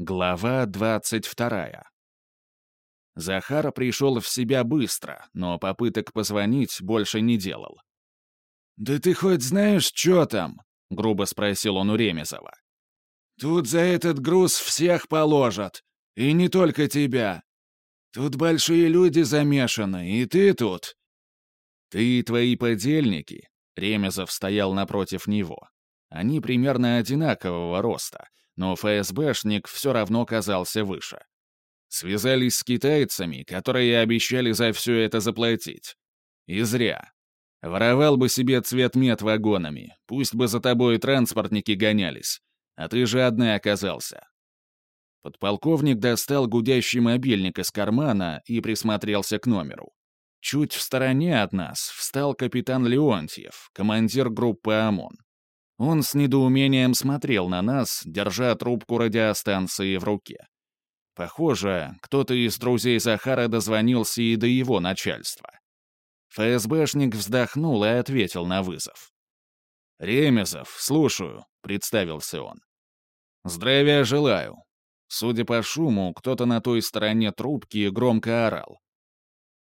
Глава двадцать вторая. Захар пришел в себя быстро, но попыток позвонить больше не делал. «Да ты хоть знаешь, что там?» — грубо спросил он у Ремезова. «Тут за этот груз всех положат. И не только тебя. Тут большие люди замешаны, и ты тут». «Ты и твои подельники», — Ремезов стоял напротив него. Они примерно одинакового роста, но ФСБшник все равно казался выше. Связались с китайцами, которые обещали за все это заплатить. И зря. Воровал бы себе цвет мед вагонами, пусть бы за тобой транспортники гонялись. А ты же одна оказался. Подполковник достал гудящий мобильник из кармана и присмотрелся к номеру. Чуть в стороне от нас встал капитан Леонтьев, командир группы ОМОН. Он с недоумением смотрел на нас, держа трубку радиостанции в руке. Похоже, кто-то из друзей Захара дозвонился и до его начальства. ФСБшник вздохнул и ответил на вызов. «Ремезов, слушаю», — представился он. «Здравия желаю». Судя по шуму, кто-то на той стороне трубки громко орал.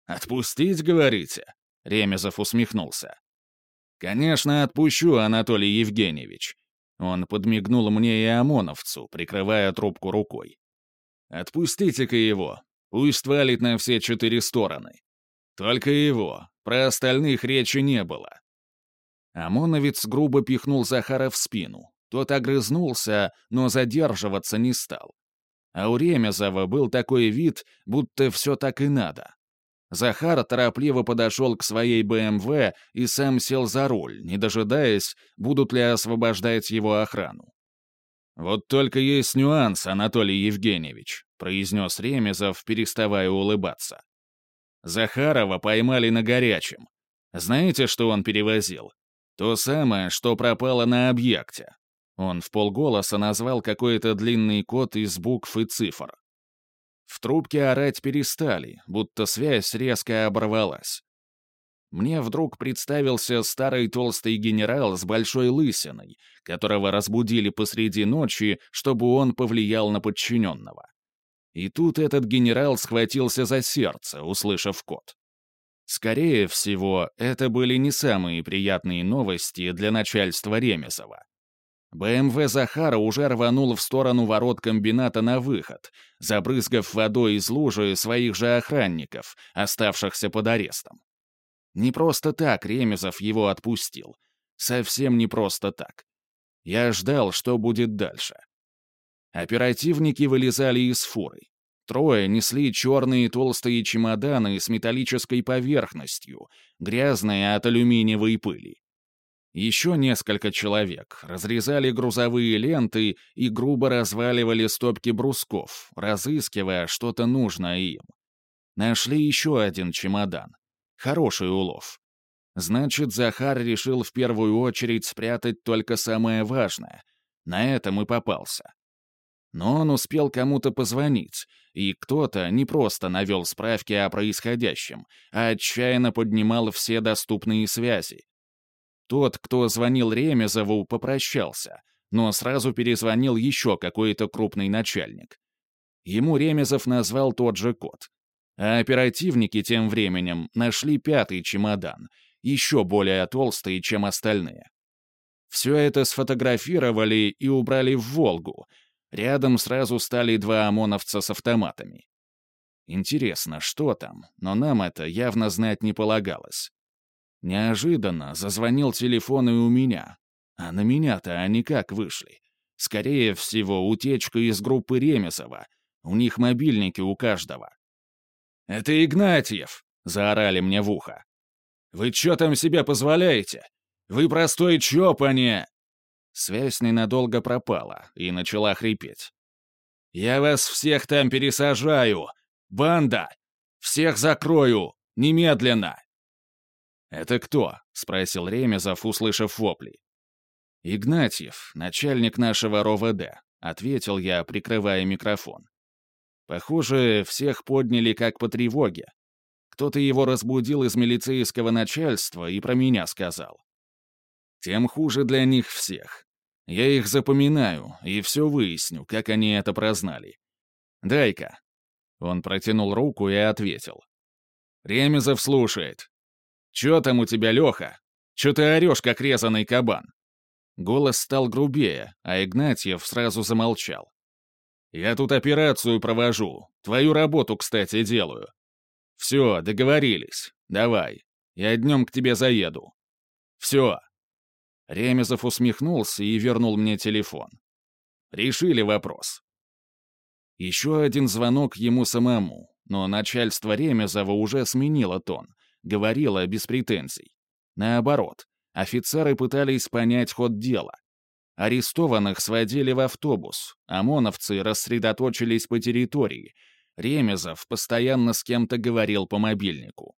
«Отпустить, говорите?» — Ремезов усмехнулся. «Конечно, отпущу, Анатолий Евгеньевич». Он подмигнул мне и ОМОНовцу, прикрывая трубку рукой. «Отпустите-ка его. Пусть валит на все четыре стороны. Только его. Про остальных речи не было». ОМОНовец грубо пихнул Захара в спину. Тот огрызнулся, но задерживаться не стал. А у Ремезова был такой вид, будто все так и надо. Захар торопливо подошел к своей БМВ и сам сел за руль, не дожидаясь, будут ли освобождать его охрану. «Вот только есть нюанс, Анатолий Евгеньевич», — произнес Ремезов, переставая улыбаться. «Захарова поймали на горячем. Знаете, что он перевозил? То самое, что пропало на объекте». Он в полголоса назвал какой-то длинный код из букв и цифр. В трубке орать перестали, будто связь резко оборвалась. Мне вдруг представился старый толстый генерал с большой лысиной, которого разбудили посреди ночи, чтобы он повлиял на подчиненного. И тут этот генерал схватился за сердце, услышав код. Скорее всего, это были не самые приятные новости для начальства Ремесова. БМВ Захара уже рванул в сторону ворот комбината на выход, забрызгав водой из лужи своих же охранников, оставшихся под арестом. Не просто так Ремезов его отпустил. Совсем не просто так. Я ждал, что будет дальше. Оперативники вылезали из фуры. Трое несли черные толстые чемоданы с металлической поверхностью, грязные от алюминиевой пыли. Еще несколько человек разрезали грузовые ленты и грубо разваливали стопки брусков, разыскивая что-то нужное им. Нашли еще один чемодан. Хороший улов. Значит, Захар решил в первую очередь спрятать только самое важное. На этом и попался. Но он успел кому-то позвонить, и кто-то не просто навел справки о происходящем, а отчаянно поднимал все доступные связи, тот, кто звонил Ремезову, попрощался, но сразу перезвонил еще какой-то крупный начальник. Ему Ремезов назвал тот же код. А оперативники тем временем нашли пятый чемодан, еще более толстый, чем остальные. Все это сфотографировали и убрали в «Волгу». Рядом сразу стали два ОМОНовца с автоматами. Интересно, что там, но нам это явно знать не полагалось. Неожиданно зазвонил телефон и у меня. А на меня-то они как вышли? Скорее всего, утечка из группы Ремесова. У них мобильники у каждого. «Это Игнатьев!» — заорали мне в ухо. «Вы что там себе позволяете? Вы простой чоп, а не...» Связь ненадолго пропала и начала хрипеть. «Я вас всех там пересажаю! Банда! Всех закрою! Немедленно!» «Это кто?» — спросил Ремезов, услышав вопли. «Игнатьев, начальник нашего РОВД», — ответил я, прикрывая микрофон. Похоже, всех подняли как по тревоге. Кто-то его разбудил из милицейского начальства и про меня сказал. Тем хуже для них всех. Я их запоминаю и все выясню, как они это прознали. Дай-ка». Он протянул руку и ответил. Ремезов слушает. «Чё там у тебя, Лёха? Чё ты орёшь, как резаный кабан?» Голос стал грубее, а Игнатьев сразу замолчал. «Я тут операцию провожу. Твою работу, кстати, делаю. Все, договорились. Давай. Я днем к тебе заеду. Все». Ремезов усмехнулся и вернул мне телефон. Решили вопрос. Еще один звонок ему самому, но начальство Ремезова уже сменило тон, говорило без претензий. Наоборот, офицеры пытались понять ход дела. Арестованных сводили в автобус, ОМОНовцы рассредоточились по территории. Ремезов постоянно с кем-то говорил по мобильнику.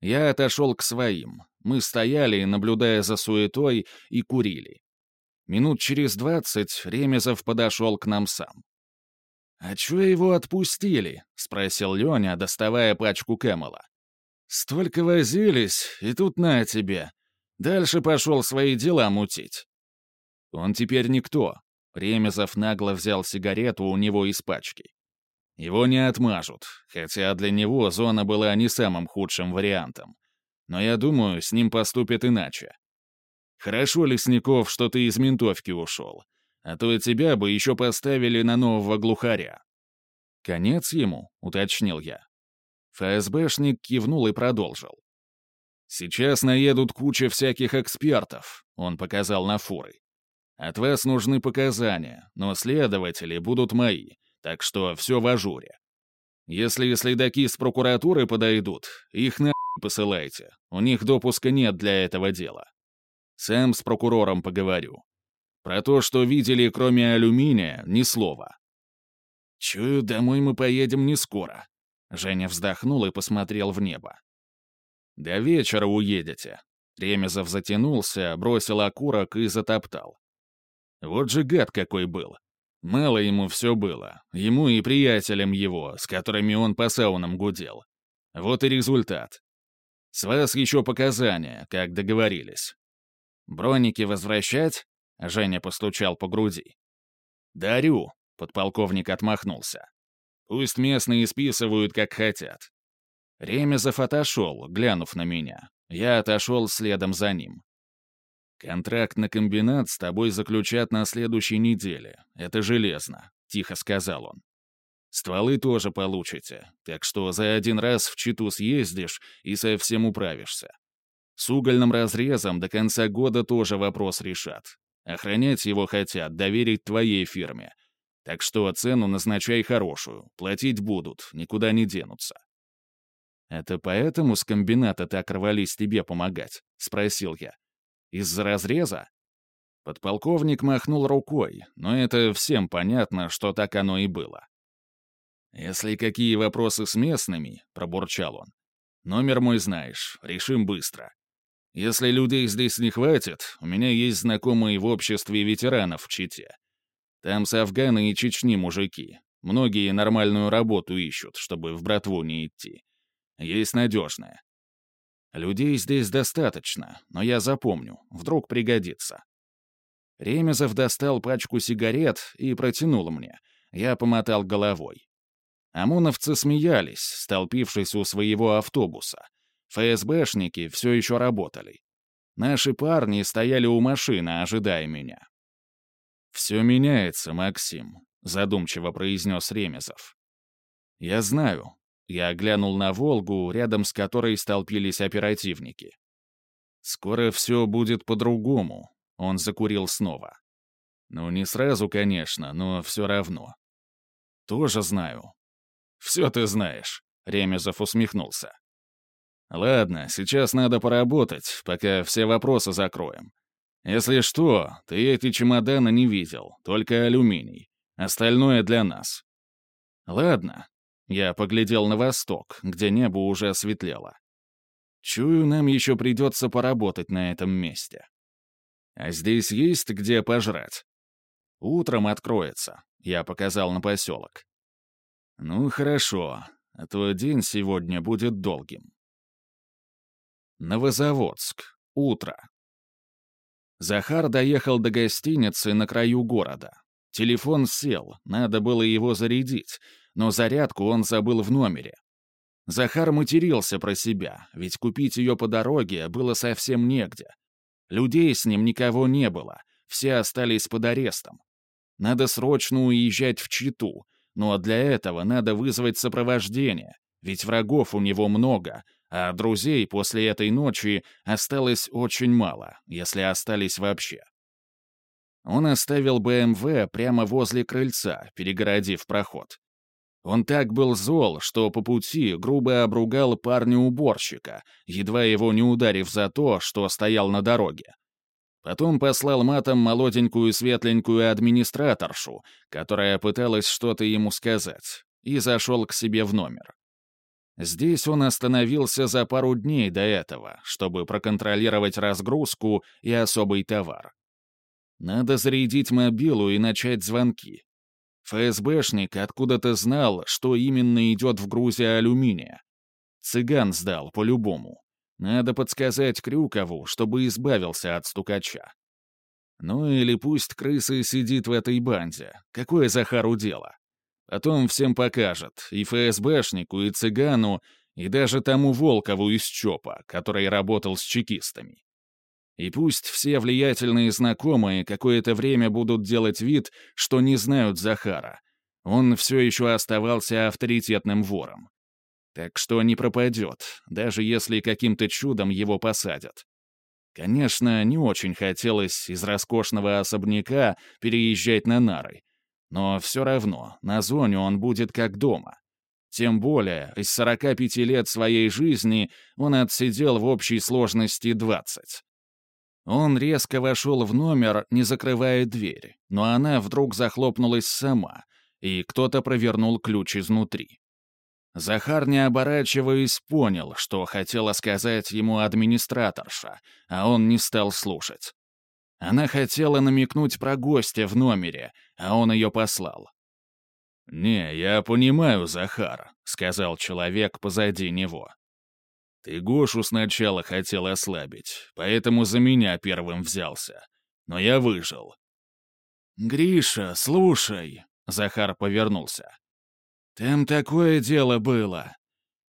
Я отошел к своим. Мы стояли, наблюдая за суетой, и курили. Минут через двадцать Ремезов подошел к нам сам. «А чё его отпустили?» — спросил Леня, доставая пачку Кэмела. «Столько возились, и тут на тебе. Дальше пошел свои дела мутить». Он теперь никто. Ремезов нагло взял сигарету у него из пачки. Его не отмажут, хотя для него зона была не самым худшим вариантом. Но я думаю, с ним поступят иначе. Хорошо, Лесников, что ты из ментовки ушел а то тебя бы еще поставили на нового глухаря». «Конец ему?» — уточнил я. ФСБшник кивнул и продолжил. «Сейчас наедут куча всяких экспертов», — он показал на фуры. «От вас нужны показания, но следователи будут мои, так что все в ажуре. Если следаки с прокуратуры подойдут, их на посылайте, у них допуска нет для этого дела. Сам с прокурором поговорю. Про то, что видели, кроме алюминия, ни слова. «Чую, домой мы поедем не скоро». Женя вздохнул и посмотрел в небо. «До вечера уедете». Ремезов затянулся, бросил окурок и затоптал. Вот же гад какой был. Мало ему все было. Ему и приятелям его, с которыми он по саунам гудел. Вот и результат. С вас еще показания, как договорились. Броники возвращать? Женя постучал по груди. «Дарю», — подполковник отмахнулся. «Пусть местные списывают, как хотят». Ремезов отошел, глянув на меня. Я отошел следом за ним. «Контракт на комбинат с тобой заключат на следующей неделе. Это железно», — тихо сказал он. «Стволы тоже получите, так что за один раз в Читу съездишь и совсем управишься. С угольным разрезом до конца года тоже вопрос решат. Охранять его хотят, доверить твоей фирме. Так что цену назначай хорошую, платить будут, никуда не денутся». «Это поэтому с комбината так рвались тебе помогать?» — спросил я. «Из-за разреза?» Подполковник махнул рукой, но это всем понятно, что так оно и было. «Если какие вопросы с местными», — пробурчал он, — «номер мой знаешь, решим быстро. Если людей здесь не хватит, у меня есть знакомые в обществе ветеранов в Чите. Там с Афгана и Чечни мужики. Многие нормальную работу ищут, чтобы в братву не идти. Есть надежная. Людей здесь достаточно, но я запомню, вдруг пригодится. Ремезов достал пачку сигарет и протянул мне. Я помотал головой. ОМОНовцы смеялись, столпившись у своего автобуса — ФСБшники все еще работали. Наши парни стояли у машины, ожидая меня. «Все меняется, Максим», — задумчиво произнес Ремезов. «Я знаю». Я глянул на «Волгу», рядом с которой столпились оперативники. «Скоро все будет по-другому», — он закурил снова. «Ну, не сразу, конечно, но все равно». «Тоже знаю». «Все ты знаешь», — Ремезов усмехнулся. Ладно, сейчас надо поработать, пока все вопросы закроем. Если что, ты эти чемоданы не видел, только алюминий. Остальное для нас. Ладно. Я поглядел на восток, где небо уже светлело. Чую, нам еще придется поработать на этом месте. А здесь есть где пожрать? Утром откроется. Я показал на поселок. Ну, хорошо, а то день сегодня будет долгим. Новозаводск. Утро. Захар доехал до гостиницы на краю города. Телефон сел, надо было его зарядить, но зарядку он забыл в номере. Захар матерился про себя, ведь купить ее по дороге было совсем негде. Людей с ним никого не было, все остались под арестом. Надо срочно уезжать в Читу, но для этого надо вызвать сопровождение, ведь врагов у него много, а друзей после этой ночи осталось очень мало, если остались вообще. Он оставил БМВ прямо возле крыльца, перегородив проход. Он так был зол, что по пути грубо обругал парня-уборщика, едва его не ударив за то, что стоял на дороге. Потом послал матом молоденькую светленькую администраторшу, которая пыталась что-то ему сказать, и зашел к себе в номер. Здесь он остановился за пару дней до этого, чтобы проконтролировать разгрузку и особый товар. Надо зарядить мобилу и начать звонки. ФСБшник откуда-то знал, что именно идет в грузе алюминия. Цыган сдал, по-любому. Надо подсказать Крюкову, чтобы избавился от стукача. Ну или пусть крыса сидит в этой банде. Какое Захару дело? Потом всем покажет, и ФСБшнику, и цыгану, и даже тому Волкову из ЧОПа, который работал с чекистами. И пусть все влиятельные знакомые какое-то время будут делать вид, что не знают Захара. Он все еще оставался авторитетным вором. Так что не пропадет, даже если каким-то чудом его посадят. Конечно, не очень хотелось из роскошного особняка переезжать на нары, но все равно на зоне он будет как дома. Тем более, из 45 лет своей жизни он отсидел в общей сложности 20. Он резко вошел в номер, не закрывая дверь, но она вдруг захлопнулась сама, и кто-то провернул ключ изнутри. Захар, не оборачиваясь, понял, что хотела сказать ему администраторша, а он не стал слушать. Она хотела намекнуть про гостя в номере, а он ее послал. «Не, я понимаю, Захар», — сказал человек позади него. Ты Гошу сначала хотел ослабить, поэтому за меня первым взялся. Но я выжил. «Гриша, слушай», — Захар повернулся. «Там такое дело было.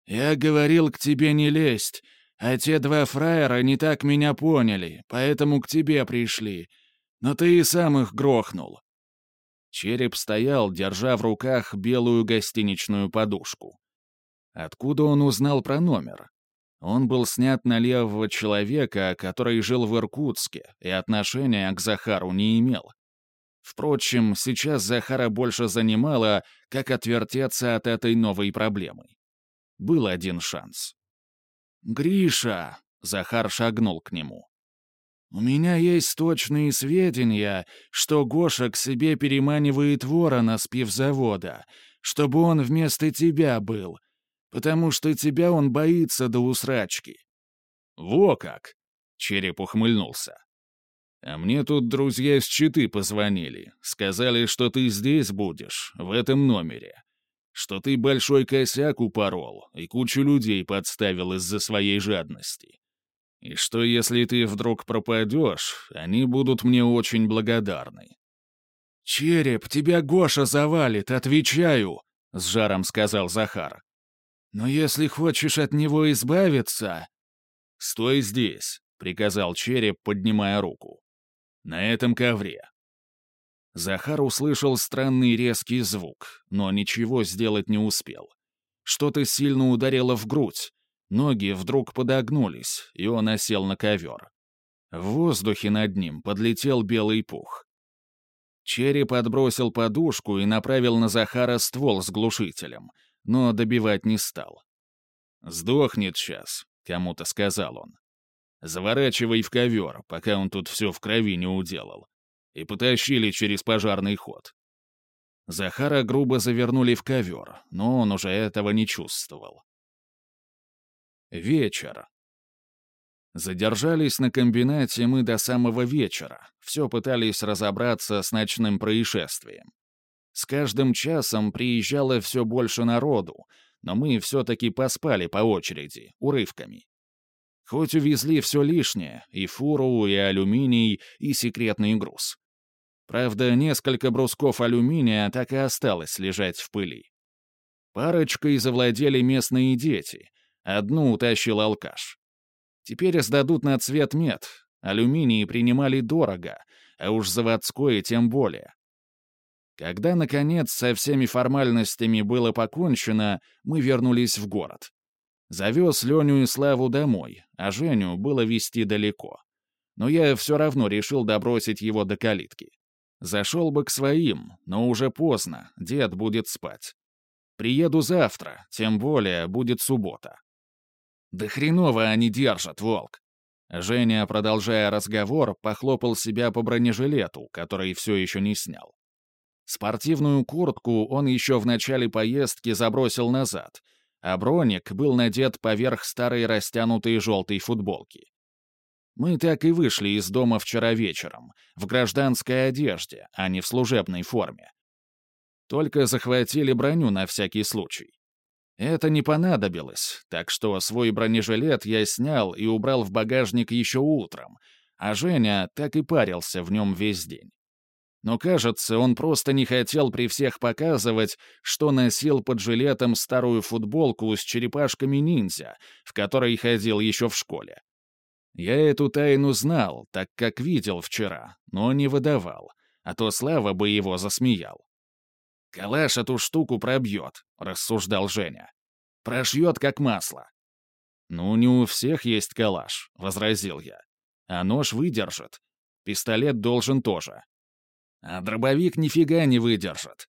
Я говорил к тебе не лезть, а те два фраера не так меня поняли, поэтому к тебе пришли. Но ты и сам их грохнул». Череп стоял, держа в руках белую гостиничную подушку. Откуда он узнал про номер? Он был снят на левого человека, который жил в Иркутске и отношения к Захару не имел. Впрочем, сейчас Захара больше занимало, как отвертеться от этой новой проблемы. Был один шанс. «Гриша!» — Захар шагнул к нему. «У меня есть точные сведения, что Гоша к себе переманивает ворона с пивзавода, чтобы он вместо тебя был, потому что тебя он боится до усрачки». «Во как!» — череп ухмыльнулся. «А мне тут друзья с Читы позвонили. Сказали, что ты здесь будешь, в этом номере. Что ты большой косяк упорол и кучу людей подставил из-за своей жадности. И что если ты вдруг пропадешь, они будут мне очень благодарны». «Череп, тебя Гоша завалит, отвечаю», — с жаром сказал Захар. Но если хочешь от него избавиться...» «Стой здесь», — приказал череп, поднимая руку. «На этом ковре». Захар услышал странный резкий звук, но ничего сделать не успел. Что-то сильно ударило в грудь. Ноги вдруг подогнулись, и он осел на ковер. В воздухе над ним подлетел белый пух. Череп отбросил подушку и направил на Захара ствол с глушителем — но добивать не стал. «Сдохнет сейчас», — кому-то сказал он. «Заворачивай в ковер, пока он тут все в крови не уделал. И потащили через пожарный ход». Захара грубо завернули в ковер, но он уже этого не чувствовал. Вечер. Задержались на комбинате мы до самого вечера, все пытались разобраться с ночным происшествием. С каждым часом приезжало все больше народу, но мы все-таки поспали по очереди, урывками. Хоть увезли все лишнее, и фуру, и алюминий, и секретный груз. Правда, несколько брусков алюминия так и осталось лежать в пыли. Парочкой завладели местные дети, одну утащил алкаш. Теперь сдадут на цвет мед, алюминий принимали дорого, а уж заводской тем более. Когда, наконец, со всеми формальностями было покончено, мы вернулись в город. Завез Леню и Славу домой, а Женю было везти далеко. Но я все равно решил добросить его до калитки. Зашел бы к своим, но уже поздно, дед будет спать. Приеду завтра, тем более будет суббота. Да хреново они держат, волк. Женя, продолжая разговор, похлопал себя по бронежилету, который все еще не снял. Спортивную куртку он еще в начале поездки забросил назад — а броник был надет поверх старой растянутой желтой футболки. Мы так и вышли из дома вчера вечером, в гражданской одежде, а не в служебной форме. Только захватили броню на всякий случай. Это не понадобилось, так что свой бронежилет я снял и убрал в багажник еще утром, а Женя так и парился в нем весь день но, кажется, он просто не хотел при всех показывать, что носил под жилетом старую футболку с черепашками-ниндзя, в которой ходил еще в школе. Я эту тайну знал, так как видел вчера, но не выдавал, а то Слава бы его засмеял. «Калаш эту штуку пробьет», — рассуждал Женя. «Прошьет, как масло». «Ну, не у всех есть калаш», — возразил я. «А нож выдержит. Пистолет должен тоже. А дробовик нифига не выдержит.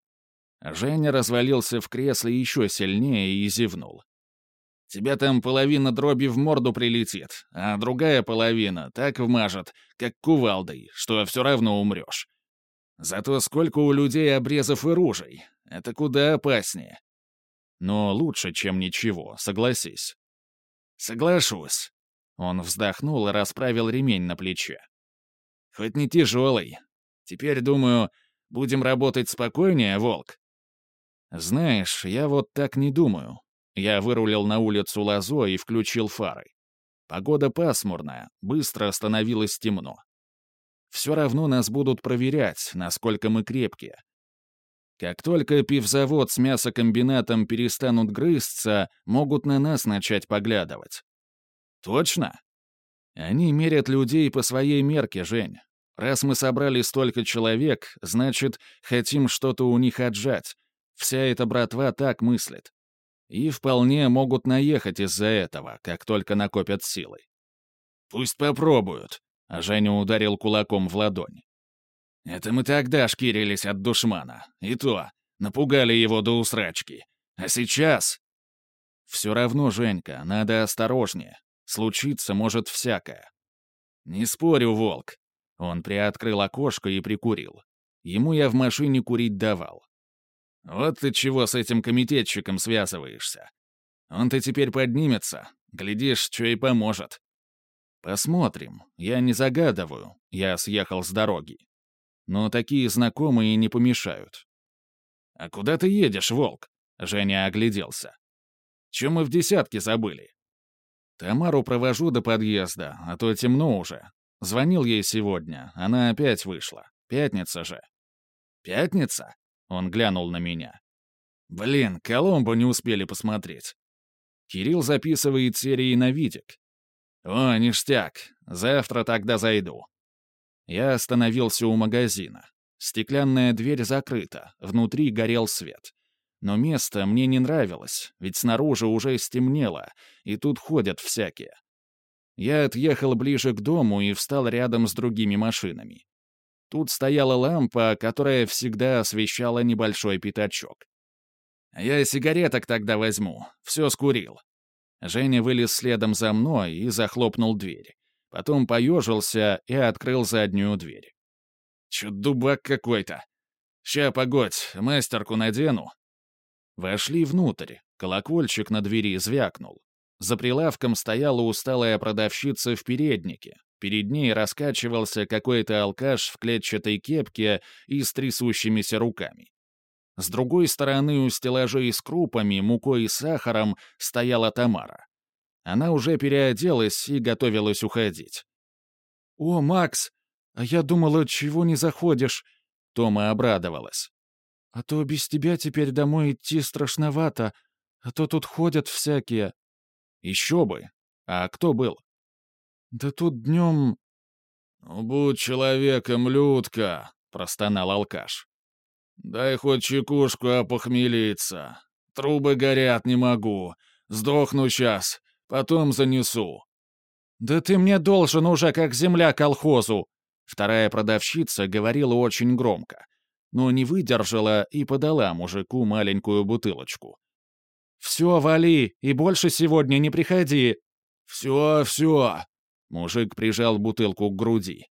Женя развалился в кресле еще сильнее и зевнул. Тебе там половина дроби в морду прилетит, а другая половина так вмажет, как кувалдой, что все равно умрешь. Зато сколько у людей обрезов и ружей. Это куда опаснее. Но лучше, чем ничего, согласись. Соглашусь. Он вздохнул и расправил ремень на плече. Хоть не тяжелый, Теперь, думаю, будем работать спокойнее, Волк?» «Знаешь, я вот так не думаю». Я вырулил на улицу Лазо и включил фары. Погода пасмурная, быстро становилось темно. Все равно нас будут проверять, насколько мы крепкие. Как только пивзавод с мясокомбинатом перестанут грызться, могут на нас начать поглядывать. Точно? Они мерят людей по своей мерке, Жень. Раз мы собрали столько человек, значит, хотим что-то у них отжать. Вся эта братва так мыслит. И вполне могут наехать из-за этого, как только накопят силы. «Пусть попробуют», — а Женя ударил кулаком в ладонь. «Это мы тогда шкирились от душмана. И то, напугали его до усрачки. А сейчас...» «Все равно, Женька, надо осторожнее. Случиться может всякое». «Не спорю, Волк. Он приоткрыл окошко и прикурил. Ему я в машине курить давал. «Вот ты чего с этим комитетчиком связываешься? Он-то теперь поднимется, глядишь, что и поможет». «Посмотрим. Я не загадываю. Я съехал с дороги. Но такие знакомые не помешают». «А куда ты едешь, Волк?» — Женя огляделся. «Чем мы в десятке забыли?» «Тамару провожу до подъезда, а то темно уже. Звонил ей сегодня, она опять вышла. Пятница же. Пятница? Он глянул на меня. Блин, Коломбо не успели посмотреть. Кирилл записывает серии на видик. О, ништяк. Завтра тогда зайду. Я остановился у магазина. Стеклянная дверь закрыта, внутри горел свет. Но место мне не нравилось, ведь снаружи уже стемнело, и тут ходят всякие. Я отъехал ближе к дому и встал рядом с другими машинами. Тут стояла лампа, которая всегда освещала небольшой пятачок. «Я сигареток тогда возьму, все скурил». Женя вылез следом за мной и захлопнул дверь. Потом поежился и открыл заднюю дверь. «Чё дубак какой-то! Ща, погодь, мастерку надену». Вошли внутрь, колокольчик на двери звякнул. За прилавком стояла усталая продавщица в переднике. Перед ней раскачивался какой-то алкаш в клетчатой кепке и с трясущимися руками. С другой стороны у стеллажей с крупами, мукой и сахаром стояла Тамара. Она уже переоделась и готовилась уходить. «О, Макс, а я думала, чего не заходишь?» Тома обрадовалась. «А то без тебя теперь домой идти страшновато, а то тут ходят всякие». «Еще бы! А кто был?» «Да тут днем...» «Ну, будь человеком, Людка!» — простонал алкаш. «Дай хоть чекушку опохмелиться. Трубы горят, не могу. Сдохну сейчас, потом занесу». «Да ты мне должен уже, как земля колхозу!» Вторая продавщица говорила очень громко, но не выдержала и подала мужику маленькую бутылочку. «Все, вали, и больше сегодня не приходи!» «Все, все!» Мужик прижал бутылку к груди.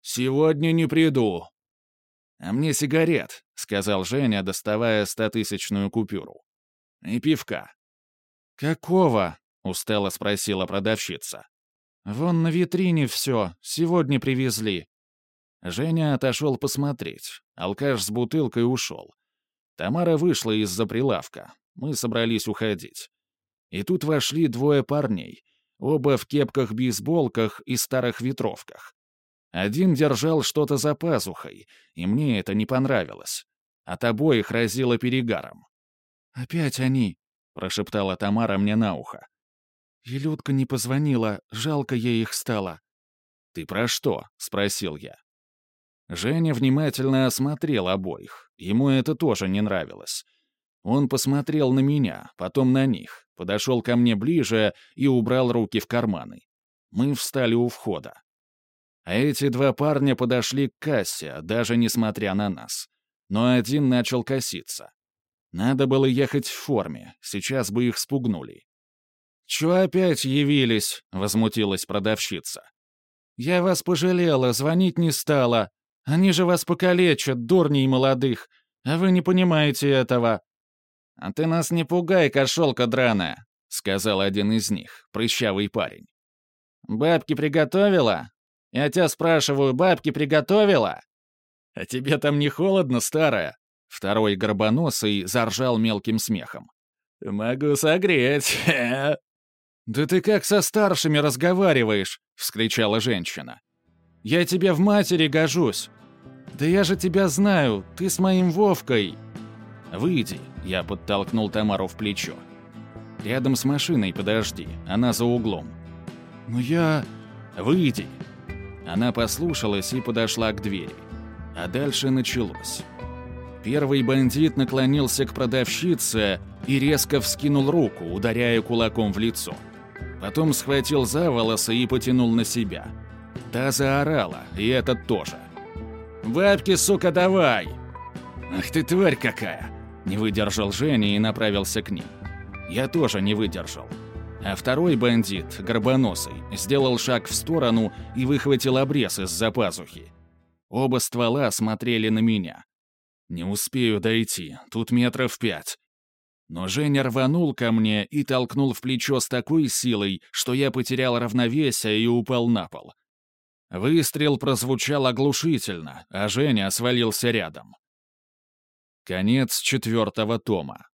«Сегодня не приду». «А мне сигарет», — сказал Женя, доставая стотысячную купюру. «И пивка». «Какого?» — устало спросила продавщица. «Вон на витрине все, сегодня привезли». Женя отошел посмотреть. Алкаш с бутылкой ушел. Тамара вышла из-за прилавка. Мы собрались уходить. И тут вошли двое парней, оба в кепках-бейсболках и старых ветровках. Один держал что-то за пазухой, и мне это не понравилось. От обоих разило перегаром. «Опять они», — прошептала Тамара мне на ухо. И Людка не позвонила, жалко ей их стало. «Ты про что?» — спросил я. Женя внимательно осмотрел обоих. Ему это тоже не нравилось. Он посмотрел на меня, потом на них, подошел ко мне ближе и убрал руки в карманы. Мы встали у входа. А эти два парня подошли к кассе, даже несмотря на нас. Но один начал коситься. Надо было ехать в форме, сейчас бы их спугнули. «Чё опять явились?» — возмутилась продавщица. «Я вас пожалела, звонить не стала. Они же вас покалечат, дурней молодых, а вы не понимаете этого». «А ты нас не пугай, кошелка драная», — сказал один из них, прыщавый парень. «Бабки приготовила? Я тебя спрашиваю, бабки приготовила?» «А тебе там не холодно, старая?» Второй горбоносый заржал мелким смехом. «Могу согреть. «Да ты как со старшими разговариваешь?» — вскричала женщина. «Я тебе в матери гожусь. Да я же тебя знаю, ты с моим Вовкой». «Выйди», — я подтолкнул Тамару в плечо. «Рядом с машиной подожди, она за углом». «Но я...» «Выйди». Она послушалась и подошла к двери. А дальше началось. Первый бандит наклонился к продавщице и резко вскинул руку, ударяя кулаком в лицо. Потом схватил за волосы и потянул на себя. Та заорала, и этот тоже. «Бабки, сука, давай!» «Ах ты тварь какая!» Не выдержал Женя и направился к ним. Я тоже не выдержал. А второй бандит, горбоносый, сделал шаг в сторону и выхватил обрез из-за пазухи. Оба ствола смотрели на меня. Не успею дойти, тут метров пять. Но Женя рванул ко мне и толкнул в плечо с такой силой, что я потерял равновесие и упал на пол. Выстрел прозвучал оглушительно, а Женя свалился рядом. Конец четвертого тома.